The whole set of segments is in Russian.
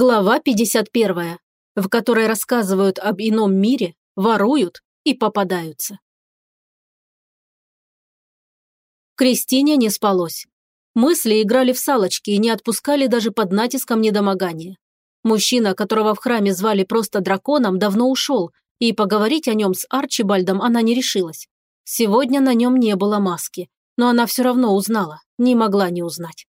Глава 51, в которой рассказывают об ином мире, воруют и попадаются. Кристине не спалось. Мысли играли в салочки и не отпускали даже под натиском недомогания. Мужчина, которого в храме звали просто драконом, давно ушел, и поговорить о нем с Арчибальдом она не решилась. Сегодня на нем не было маски, но она все равно узнала, не могла не узнать.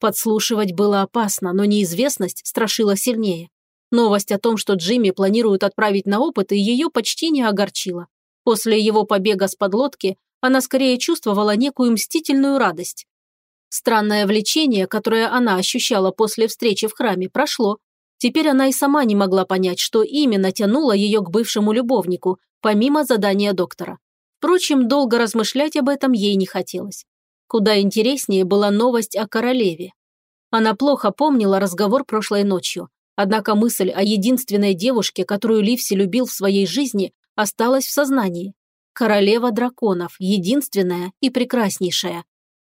Подслушивать было опасно, но неизвестность страшила сильнее. Новость о том, что Джимми планируют отправить на опыты, ее почти не огорчила. После его побега с подлодки она скорее чувствовала некую мстительную радость. Странное влечение, которое она ощущала после встречи в храме, прошло. Теперь она и сама не могла понять, что именно тянуло ее к бывшему любовнику, помимо задания доктора. Впрочем, долго размышлять об этом ей не хотелось. Куда интереснее была новость о королеве. Она плохо помнила разговор прошлой ночью, однако мысль о единственной девушке, которую Ливси любил в своей жизни, осталась в сознании. Королева драконов, единственная и прекраснейшая.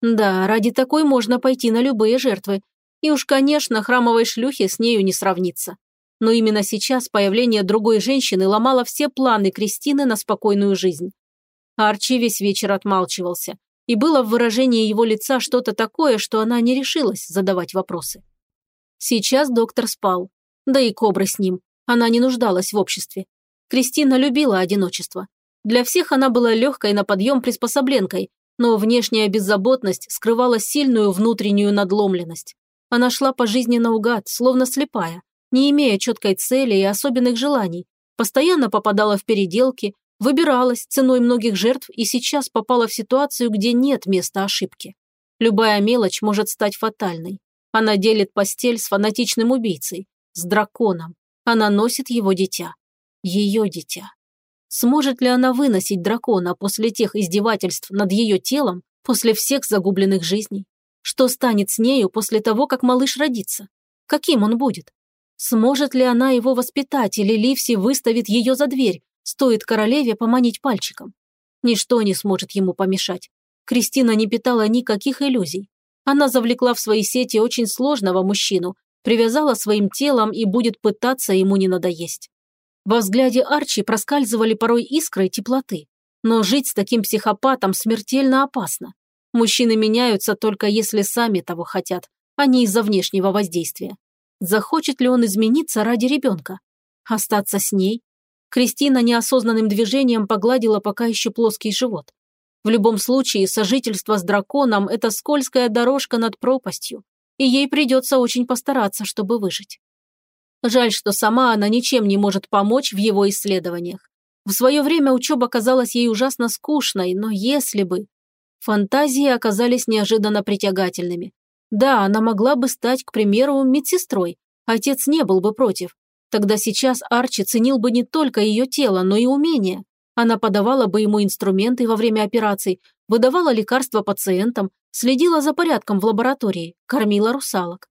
Да, ради такой можно пойти на любые жертвы. И уж, конечно, храмовой шлюхи с нею не сравнится. Но именно сейчас появление другой женщины ломало все планы Кристины на спокойную жизнь. Арчи весь вечер отмалчивался, и было в выражении его лица что-то такое, что она не решилась задавать вопросы. Сейчас доктор спал, да и кобра с ним, она не нуждалась в обществе. Кристина любила одиночество. Для всех она была легкой на подъем приспособленкой, но внешняя беззаботность скрывала сильную внутреннюю надломленность. Она шла по жизни наугад, словно слепая, не имея четкой цели и особенных желаний, постоянно попадала в переделки, Выбиралась ценой многих жертв и сейчас попала в ситуацию, где нет места ошибки. Любая мелочь может стать фатальной. Она делит постель с фанатичным убийцей, с драконом. Она носит его дитя. Ее дитя. Сможет ли она выносить дракона после тех издевательств над ее телом, после всех загубленных жизней? Что станет с нею после того, как малыш родится? Каким он будет? Сможет ли она его воспитать или Ливси выставит ее за дверь, Стоит королеве поманить пальчиком. Ничто не сможет ему помешать. Кристина не питала никаких иллюзий. Она завлекла в свои сети очень сложного мужчину, привязала своим телом и будет пытаться ему не надоесть. Во взгляде Арчи проскальзывали порой искры теплоты. Но жить с таким психопатом смертельно опасно. Мужчины меняются только если сами того хотят, а не из-за внешнего воздействия. Захочет ли он измениться ради ребенка? Остаться с ней? Кристина неосознанным движением погладила пока еще плоский живот. В любом случае, сожительство с драконом – это скользкая дорожка над пропастью, и ей придется очень постараться, чтобы выжить. Жаль, что сама она ничем не может помочь в его исследованиях. В свое время учеба казалась ей ужасно скучной, но если бы... Фантазии оказались неожиданно притягательными. Да, она могла бы стать, к примеру, медсестрой. Отец не был бы против. Тогда сейчас Арчи ценил бы не только ее тело, но и умения. Она подавала бы ему инструменты во время операций, выдавала лекарства пациентам, следила за порядком в лаборатории, кормила русалок.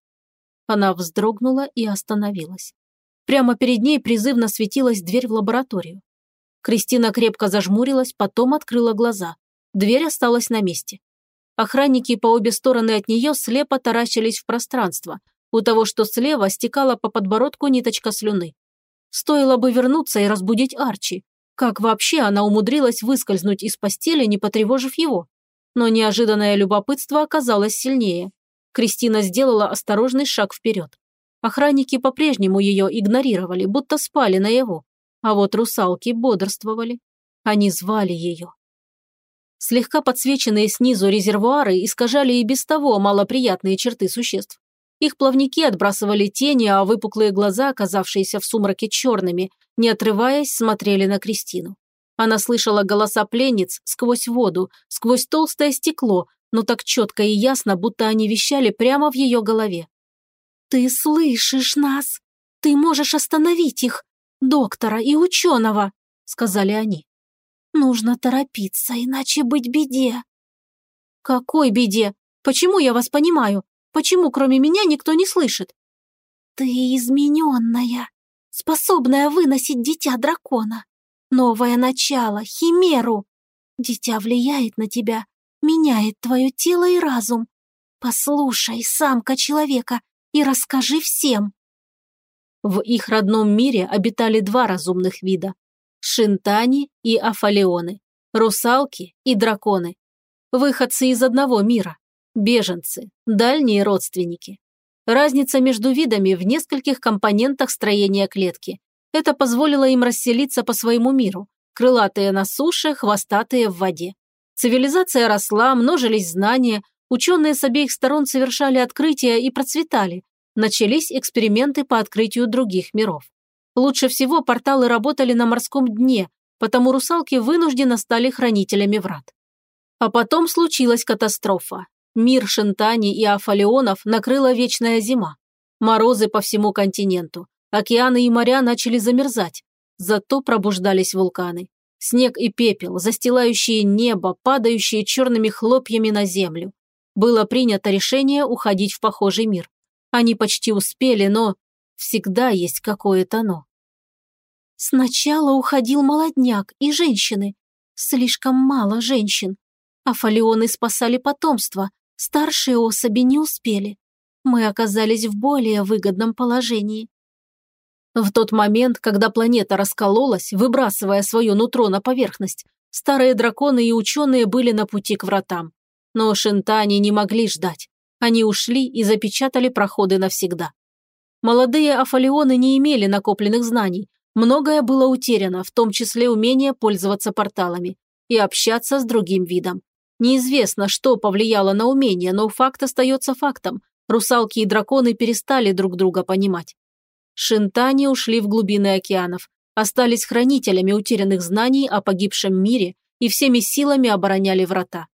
Она вздрогнула и остановилась. Прямо перед ней призывно светилась дверь в лабораторию. Кристина крепко зажмурилась, потом открыла глаза. Дверь осталась на месте. Охранники по обе стороны от нее слепо таращились в пространство, у того, что слева, стекала по подбородку ниточка слюны. Стоило бы вернуться и разбудить Арчи. Как вообще она умудрилась выскользнуть из постели, не потревожив его? Но неожиданное любопытство оказалось сильнее. Кристина сделала осторожный шаг вперед. Охранники по-прежнему ее игнорировали, будто спали на его. А вот русалки бодрствовали. Они звали ее. Слегка подсвеченные снизу резервуары искажали и без того малоприятные черты существ. Их плавники отбрасывали тени, а выпуклые глаза, оказавшиеся в сумраке черными, не отрываясь, смотрели на Кристину. Она слышала голоса пленниц сквозь воду, сквозь толстое стекло, но так четко и ясно, будто они вещали прямо в ее голове. «Ты слышишь нас? Ты можешь остановить их, доктора и ученого», — сказали они. «Нужно торопиться, иначе быть беде». «Какой беде? Почему я вас понимаю? Почему кроме меня никто не слышит? Ты измененная, способная выносить дитя дракона. Новое начало, химеру. Дитя влияет на тебя, меняет твое тело и разум. Послушай, самка человека, и расскажи всем. В их родном мире обитали два разумных вида – шинтани и афалионы, русалки и драконы. Выходцы из одного мира, беженцы, дальние родственники. Разница между видами в нескольких компонентах строения клетки. Это позволило им расселиться по своему миру. Крылатые на суше, хвостатые в воде. Цивилизация росла, множились знания, ученые с обеих сторон совершали открытия и процветали. Начались эксперименты по открытию других миров. Лучше всего порталы работали на морском дне, потому русалки вынуждены стали хранителями врат. А потом случилась катастрофа. Мир Шентани и Афалионов накрыла вечная зима. Морозы по всему континенту. Океаны и моря начали замерзать. Зато пробуждались вулканы. Снег и пепел, застилающие небо, падающие черными хлопьями на землю. Было принято решение уходить в похожий мир. Они почти успели, но всегда есть какое-то «но». Сначала уходил молодняк и женщины. Слишком мало женщин. А фалионы спасали потомство, Старшие особи не успели. Мы оказались в более выгодном положении. В тот момент, когда планета раскололась, выбрасывая свое нутро на поверхность, старые драконы и ученые были на пути к вратам. Но шинтани не могли ждать. Они ушли и запечатали проходы навсегда. Молодые афалионы не имели накопленных знаний. Многое было утеряно, в том числе умение пользоваться порталами и общаться с другим видом. Неизвестно, что повлияло на умение, но факт остается фактом. Русалки и драконы перестали друг друга понимать. Шинтани ушли в глубины океанов, остались хранителями утерянных знаний о погибшем мире и всеми силами обороняли врата.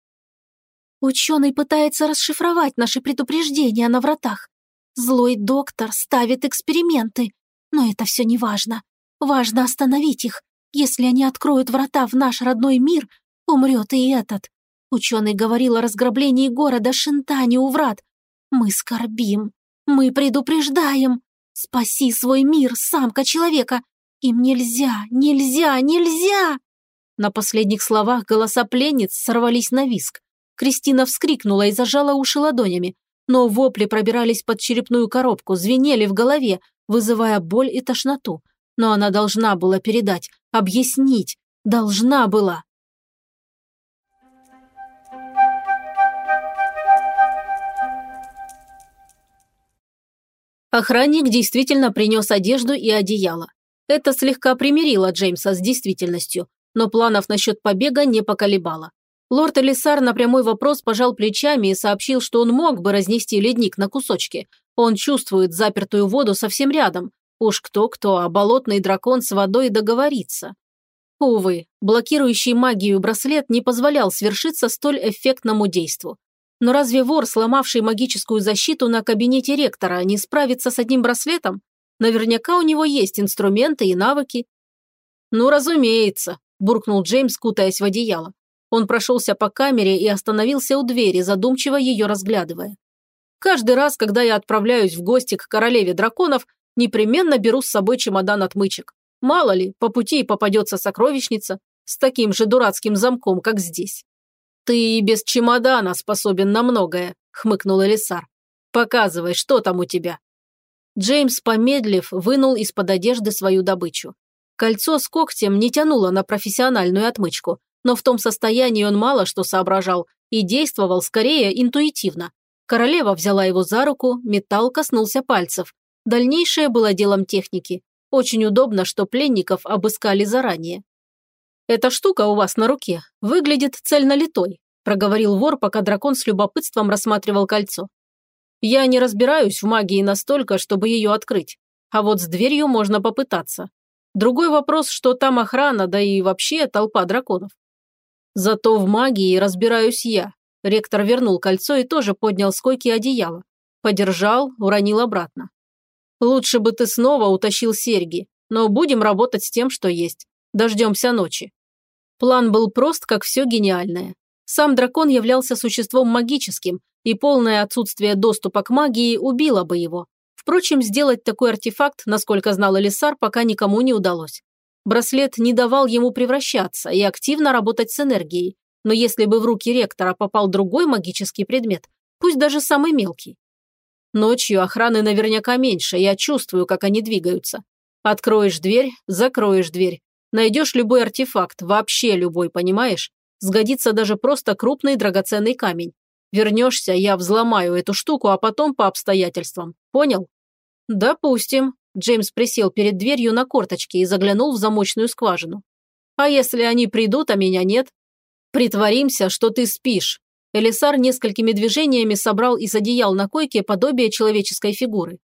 Ученый пытается расшифровать наши предупреждения на вратах. Злой доктор ставит эксперименты, но это все не важно. Важно остановить их. Если они откроют врата в наш родной мир, умрет и этот. Ученый говорил о разграблении города Шинтани у врат. Мы скорбим. Мы предупреждаем. Спаси свой мир, самка человека. Им нельзя, нельзя, нельзя!» На последних словах голоса пленниц сорвались на виск. Кристина вскрикнула и зажала уши ладонями. Но вопли пробирались под черепную коробку, звенели в голове, вызывая боль и тошноту. Но она должна была передать, объяснить. Должна была. Охранник действительно принес одежду и одеяло. Это слегка примирило Джеймса с действительностью, но планов насчет побега не поколебало. Лорд Элисар на прямой вопрос пожал плечами и сообщил, что он мог бы разнести ледник на кусочки. Он чувствует запертую воду совсем рядом. Уж кто-кто, а болотный дракон с водой договорится. Увы, блокирующий магию браслет не позволял свершиться столь эффектному действу. Но разве вор, сломавший магическую защиту на кабинете ректора, не справится с одним браслетом? Наверняка у него есть инструменты и навыки. «Ну, разумеется», – буркнул Джеймс, кутаясь в одеяло. Он прошелся по камере и остановился у двери, задумчиво ее разглядывая. «Каждый раз, когда я отправляюсь в гости к королеве драконов, непременно беру с собой чемодан отмычек. Мало ли, по пути попадется сокровищница с таким же дурацким замком, как здесь». «Ты и без чемодана способен на многое», – хмыкнул Элисар. «Показывай, что там у тебя». Джеймс, помедлив, вынул из-под одежды свою добычу. Кольцо с когтем не тянуло на профессиональную отмычку, но в том состоянии он мало что соображал и действовал скорее интуитивно. Королева взяла его за руку, металл коснулся пальцев. Дальнейшее было делом техники. Очень удобно, что пленников обыскали заранее. «Эта штука у вас на руке выглядит цельнолитой», проговорил вор, пока дракон с любопытством рассматривал кольцо. «Я не разбираюсь в магии настолько, чтобы ее открыть, а вот с дверью можно попытаться. Другой вопрос, что там охрана, да и вообще толпа драконов. Зато в магии разбираюсь я». Ректор вернул кольцо и тоже поднял с койки одеяло. Подержал, уронил обратно. «Лучше бы ты снова утащил серьги, но будем работать с тем, что есть. Дождемся ночи. План был прост, как все гениальное. Сам дракон являлся существом магическим, и полное отсутствие доступа к магии убило бы его. Впрочем, сделать такой артефакт, насколько знал Элисар, пока никому не удалось. Браслет не давал ему превращаться и активно работать с энергией, но если бы в руки ректора попал другой магический предмет, пусть даже самый мелкий. Ночью охраны наверняка меньше, я чувствую, как они двигаются. Откроешь дверь, закроешь дверь. Найдешь любой артефакт, вообще любой, понимаешь? Сгодится даже просто крупный драгоценный камень. Вернешься, я взломаю эту штуку, а потом по обстоятельствам. Понял? Допустим. Джеймс присел перед дверью на корточки и заглянул в замочную скважину. А если они придут, а меня нет? Притворимся, что ты спишь. Элисар несколькими движениями собрал из одеял на койке подобие человеческой фигуры.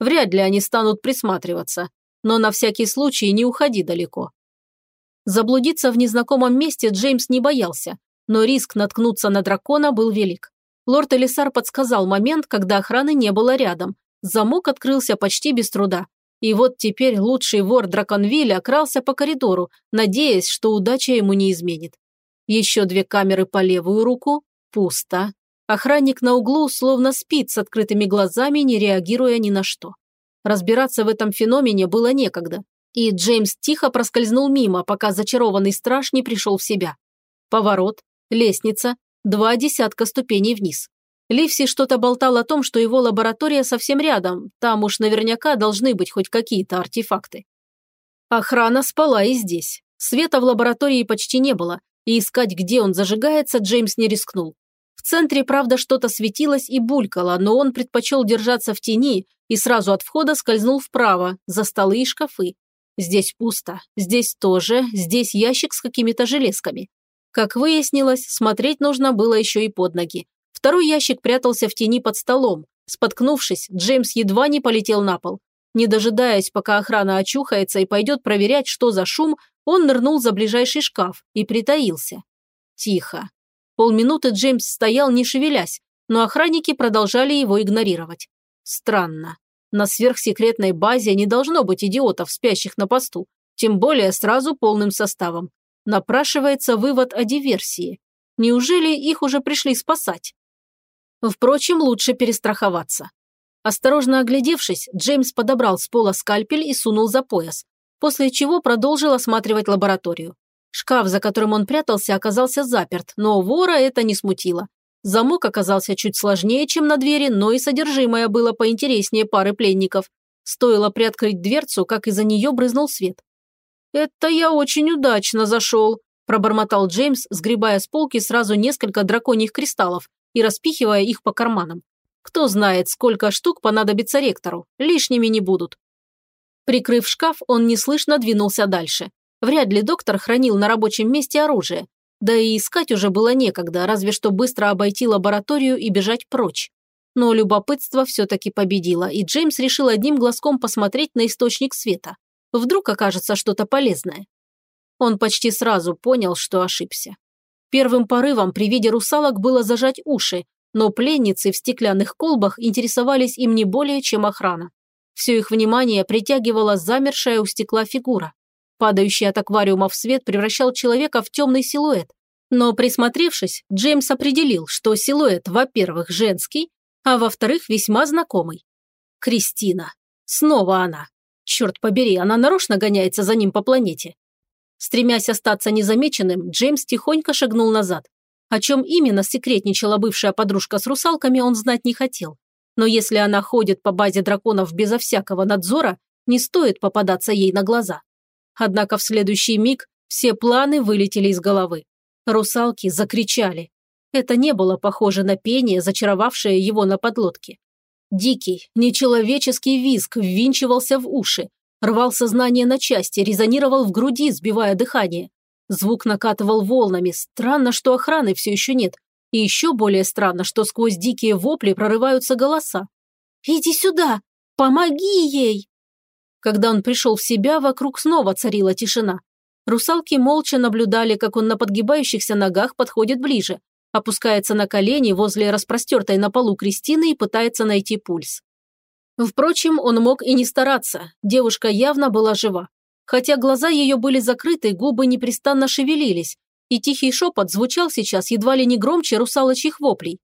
Вряд ли они станут присматриваться, но на всякий случай не уходи далеко. Заблудиться в незнакомом месте Джеймс не боялся, но риск наткнуться на дракона был велик. Лорд Элисар подсказал момент, когда охраны не было рядом. Замок открылся почти без труда. И вот теперь лучший вор Драконвилля крался по коридору, надеясь, что удача ему не изменит. Еще две камеры по левую руку. Пусто. Охранник на углу словно спит с открытыми глазами, не реагируя ни на что. Разбираться в этом феномене было некогда. И Джеймс тихо проскользнул мимо, пока зачарованный страж не пришел в себя. Поворот, лестница, два десятка ступеней вниз. Ливси что-то болтал о том, что его лаборатория совсем рядом, там уж наверняка должны быть хоть какие-то артефакты. Охрана спала и здесь. Света в лаборатории почти не было, и искать, где он зажигается, Джеймс не рискнул. В центре, правда, что-то светилось и булькало, но он предпочел держаться в тени и сразу от входа скользнул вправо, за столы и шкафы. Здесь пусто, здесь тоже, здесь ящик с какими-то железками. Как выяснилось, смотреть нужно было еще и под ноги. Второй ящик прятался в тени под столом. Споткнувшись, Джеймс едва не полетел на пол. Не дожидаясь, пока охрана очухается и пойдет проверять, что за шум, он нырнул за ближайший шкаф и притаился. Тихо. Полминуты Джеймс стоял, не шевелясь, но охранники продолжали его игнорировать. Странно. На сверхсекретной базе не должно быть идиотов, спящих на посту, тем более сразу полным составом. Напрашивается вывод о диверсии. Неужели их уже пришли спасать? Впрочем, лучше перестраховаться. Осторожно оглядевшись, Джеймс подобрал с пола скальпель и сунул за пояс, после чего продолжил осматривать лабораторию. Шкаф, за которым он прятался, оказался заперт, но вора это не смутило. Замок оказался чуть сложнее, чем на двери, но и содержимое было поинтереснее пары пленников. Стоило приоткрыть дверцу, как из-за нее брызнул свет. «Это я очень удачно зашел», – пробормотал Джеймс, сгребая с полки сразу несколько драконьих кристаллов и распихивая их по карманам. Кто знает, сколько штук понадобится ректору, лишними не будут. Прикрыв шкаф, он неслышно двинулся дальше. Вряд ли доктор хранил на рабочем месте оружие, да и искать уже было некогда, разве что быстро обойти лабораторию и бежать прочь. Но любопытство все-таки победило, и Джеймс решил одним глазком посмотреть на источник света. Вдруг окажется что-то полезное. Он почти сразу понял, что ошибся. Первым порывом при виде русалок было зажать уши, но пленницы в стеклянных колбах интересовались им не более, чем охрана. Все их внимание притягивала замершая у стекла фигура. Падающий от аквариума в свет превращал человека в темный силуэт. Но присмотревшись, Джеймс определил, что силуэт, во-первых, женский, а во-вторых, весьма знакомый. Кристина. Снова она. Черт побери, она нарочно гоняется за ним по планете. Стремясь остаться незамеченным, Джеймс тихонько шагнул назад. О чем именно секретничала бывшая подружка с русалками, он знать не хотел. Но если она ходит по базе драконов безо всякого надзора, не стоит попадаться ей на глаза. Однако в следующий миг все планы вылетели из головы. Русалки закричали. Это не было похоже на пение, зачаровавшее его на подлодке. Дикий, нечеловеческий визг ввинчивался в уши, рвал сознание на части, резонировал в груди, сбивая дыхание. Звук накатывал волнами. Странно, что охраны все еще нет. И еще более странно, что сквозь дикие вопли прорываются голоса. «Иди сюда! Помоги ей!» Когда он пришел в себя, вокруг снова царила тишина. Русалки молча наблюдали, как он на подгибающихся ногах подходит ближе, опускается на колени возле распростертой на полу Кристины и пытается найти пульс. Впрочем, он мог и не стараться, девушка явно была жива. Хотя глаза ее были закрыты, губы непрестанно шевелились, и тихий шепот звучал сейчас едва ли не громче русалочьих воплей.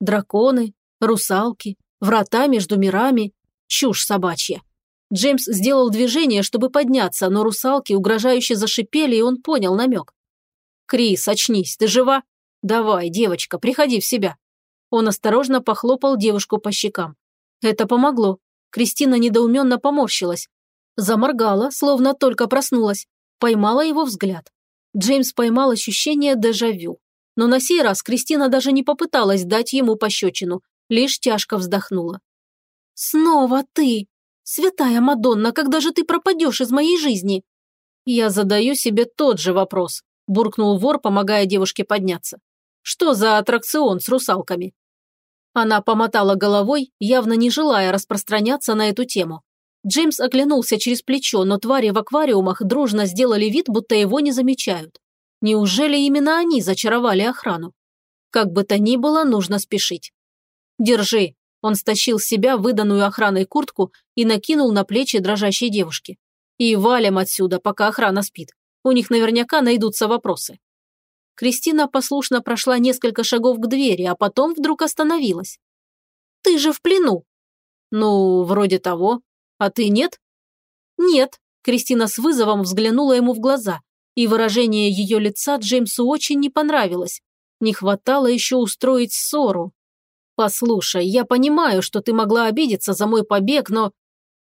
Драконы, русалки, врата между мирами, чушь собачья. Джеймс сделал движение, чтобы подняться, но русалки угрожающе зашипели, и он понял намек. «Крис, очнись, ты жива? Давай, девочка, приходи в себя». Он осторожно похлопал девушку по щекам. Это помогло. Кристина недоуменно поморщилась. Заморгала, словно только проснулась. Поймала его взгляд. Джеймс поймал ощущение дежавю. Но на сей раз Кристина даже не попыталась дать ему пощечину, лишь тяжко вздохнула. «Снова ты! Святая Мадонна, когда же ты пропадешь из моей жизни?» «Я задаю себе тот же вопрос», – буркнул вор, помогая девушке подняться. «Что за аттракцион с русалками?» Она помотала головой, явно не желая распространяться на эту тему. Джеймс оглянулся через плечо, но твари в аквариумах дружно сделали вид, будто его не замечают. Неужели именно они зачаровали охрану? Как бы то ни было, нужно спешить. «Держи», он стащил с себя выданную охраной куртку и накинул на плечи дрожащей девушки. «И валим отсюда, пока охрана спит. У них наверняка найдутся вопросы». Кристина послушно прошла несколько шагов к двери, а потом вдруг остановилась. «Ты же в плену!» «Ну, вроде того. А ты нет?» «Нет», – Кристина с вызовом взглянула ему в глаза, и выражение ее лица Джеймсу очень не понравилось. Не хватало еще устроить ссору, «Послушай, я понимаю, что ты могла обидеться за мой побег, но...»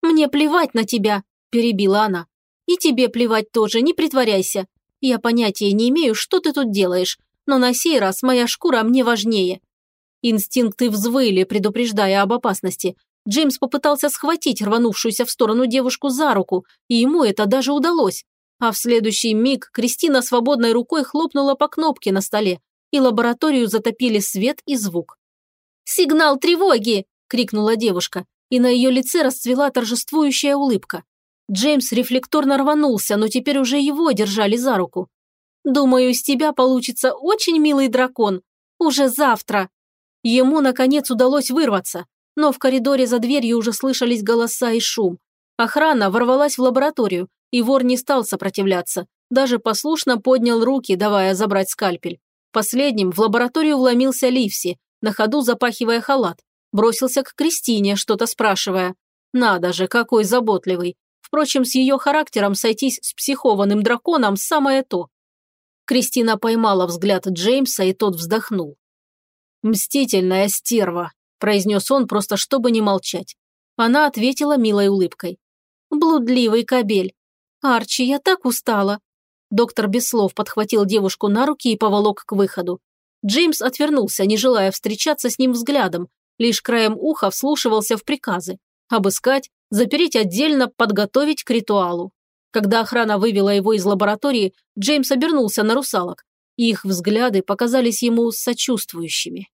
«Мне плевать на тебя», – перебила она. «И тебе плевать тоже, не притворяйся. Я понятия не имею, что ты тут делаешь, но на сей раз моя шкура мне важнее». Инстинкты взвыли, предупреждая об опасности. Джеймс попытался схватить рванувшуюся в сторону девушку за руку, и ему это даже удалось. А в следующий миг Кристина свободной рукой хлопнула по кнопке на столе, и лабораторию затопили свет и звук. «Сигнал тревоги!» – крикнула девушка, и на ее лице расцвела торжествующая улыбка. Джеймс рефлекторно рванулся, но теперь уже его держали за руку. «Думаю, из тебя получится очень милый дракон. Уже завтра!» Ему, наконец, удалось вырваться, но в коридоре за дверью уже слышались голоса и шум. Охрана ворвалась в лабораторию, и вор не стал сопротивляться, даже послушно поднял руки, давая забрать скальпель. Последним в лабораторию вломился Ливси, на ходу запахивая халат. Бросился к Кристине, что-то спрашивая. Надо же, какой заботливый. Впрочем, с ее характером сойтись с психованным драконом самое то. Кристина поймала взгляд Джеймса, и тот вздохнул. «Мстительная стерва», – произнес он, просто чтобы не молчать. Она ответила милой улыбкой. «Блудливый кобель. Арчи, я так устала». Доктор без слов подхватил девушку на руки и поволок к выходу. Джеймс отвернулся, не желая встречаться с ним взглядом, лишь краем уха вслушивался в приказы. Обыскать, запереть отдельно, подготовить к ритуалу. Когда охрана вывела его из лаборатории, Джеймс обернулся на русалок, их взгляды показались ему сочувствующими.